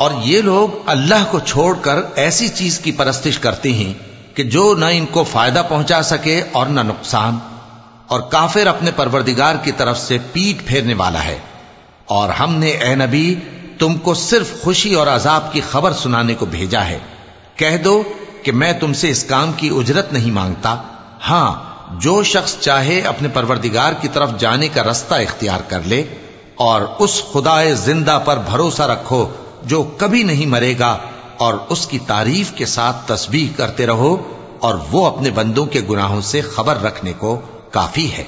और ये लोग अल्लाह को छोड़कर ऐसी चीज़ की परस्तिश करते हैं कि जो न इनको फ़ायदा पहुँचा सके और न नुकसान। और काफिर अपने परवरदिगार की तरफ़ से पीठ फेरने वाला है। और हमने, ए नबी, तुमको सिर्फ़ खुशी और अजाब की खबर सुनाने को भेजा है। कह दो कि मैं तुमसे इस काम की उजरत नहीं माँगता। हाँ जो शख्स चाहे अपने परवरदिगार की तरफ जाने का रास्ता इख्तियार कर ले और उस खुदाए जिंदा पर भरोसा रखो जो कभी नहीं मरेगा और उसकी तारीफ के साथ तस्बीह करते रहो और वो अपने बंदों के गुनाहों से खबर रखने को काफी है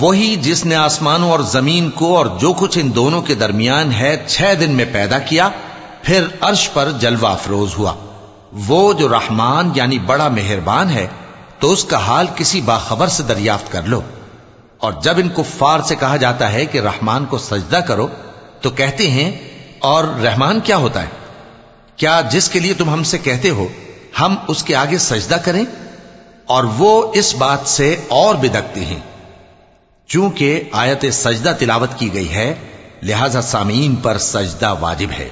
वही जिसने आसमानों और जमीन को और जो कुछ इन दोनों के दरमियान है छह दिन में पैदा किया फिर अर्श पर जलवा अफरोज हुआ वो जो रहमान यानी बड़ा मेहरबान है तो उसका हाल किसी बाखबर से दरियाफ्त कर लो और जब इन कुफार से कहा जाता है कि रहमान को सजदा करो तो कहते हैं, और रहमान क्या होता है? क्या जिसके लिए तुम हमसे कहते हो, हम उसके आगे सजदा करें? और वो इस बात से और बिदकते हैं। चूँकि आयत सजदा तिलावत की गई है, लिहाजा सामीन पर सजदा वाजिब है।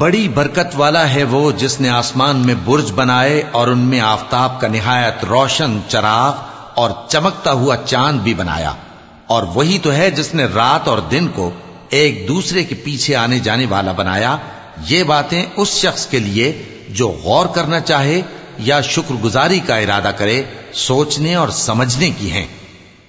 बड़ी बरकत वाला है वो जिसने आसमान में बुर्ज बनाए और उनमें आफताब का निहायत रोशन चराग और चमकता हुआ चांद भी बनाया और वही तो है जिसने रात और दिन को एक दूसरे के पीछे आने जाने वाला बनाया ये बातें उस शख्स के लिए जो गौर करना चाहे या शुक्रगुजारी का इरादा करे, सोचने और समझने की हैं।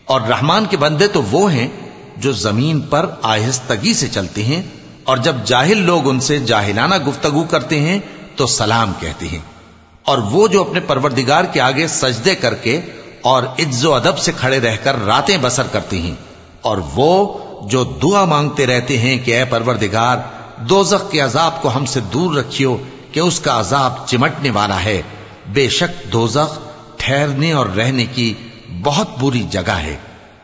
और रहमान के बंदे तो वो हैं जो ज़मीन पर आहिस्तगी से चलते हैं और जब जाहिल लोग उनसे जाहिलाना गुफ्तगु करते हैं तो सलाम कहते हैं। और वो जो अपने परवरदिगार के आगे सजदे करके और इज्जो अदब से खड़े रहकर रातें बसर करती हैं, और वो जो दुआ मांगते रहते हैं कि, ए परवरदिगार दोजख के अजाब को हमसे दूर रखियो कि उसका अजाब चिमटने वाला है बेशक दोजख ठहरने और रहने की बहुत बुरी जगह है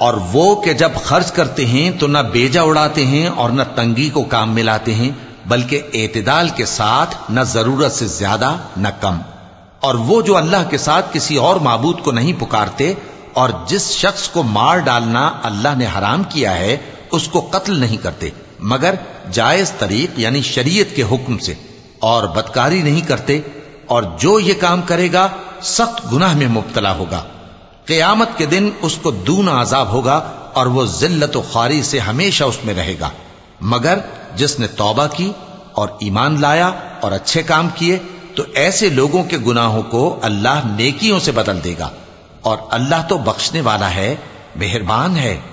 और वो कि जब खर्च करते हैं तो न बेजा उड़ाते हैं और न तंगी को काम मिलाते हैं बल्कि एतदाल के साथ न जरूरत से ज्यादा न कम और वो जो अल्लाह के साथ किसी और माबूद को नहीं पुकारते और जिस शख्स को मार डालना अल्लाह ने हराम किया है उसको कत्ल नहीं करते मगर जायज़ तरीक, यानी शरीयत के हुक्म से, और बदकारी नहीं करते, और जो ये काम करेगा, सख्त गुनाह में मुबतला होगा। कयामत के दिन उसको दूना आजाब होगा, और वो जिल्लत खारी से हमेशा उसमें रहेगा। मगर जिसने तौबा की, और ईमान लाया, और अच्छे काम किए तो ऐसे लोगों के गुनाहों को अल्लाह नेकियों से बदल देगा। और अल्लाह तो बख्शने वाला है, मेहरबान है।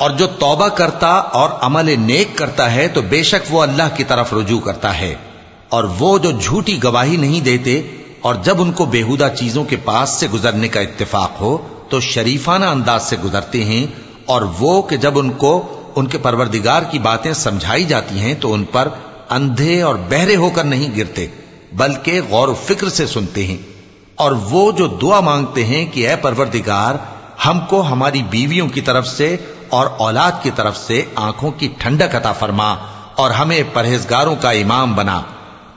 और जो तौबा करता और अमल नेक करता है तो बेशक वो अल्लाह की तरफ रुजू करता है और वो जो झूठी गवाही नहीं देते और जब उनको बेहुदा चीजों के पास से गुजरने का इत्तेफाक हो तो शरीफाना अंदाज से गुजरते हैं और वो कि जब उनको उनके परवरदिगार की बातें समझाई जाती हैं तो उन पर अंधे और बहरे होकर नहीं गिरते, बल्कि गौर फ़िक्र से सुनते हैं। और वो जो दुआ मांगते हैं कि अय परवरदिगार, हमको हमारी बीवियों की तरफ़ से और औलाद की तरफ़ से आँखों की ठंडक अता फरमा और हमें परहेजगारों का इमाम बना।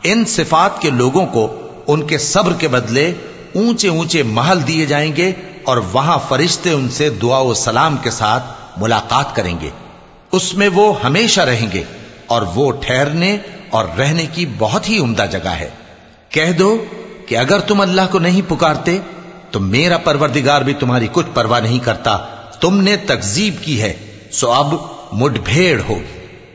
इन सिफात के लोगों को उनके सब्र के बदले ऊँचे ऊँचे महल दिए जाएँगे और वहाँ फरिश्ते उनसे दुआ सलाम के साथ मुलाकात करेंगे। उसमें वो हमेशा रहेंगे और वो ठहरने और रहने की बहुत ही उम्दा जगह है। कह दो कि अगर तुम अल्लाह को नहीं पुकारते तो मेरा परवरदिगार भी तुम्हारी कुछ परवाह नहीं करता। तुमने तकजीब की है, सो अब मुठभेड़ होगी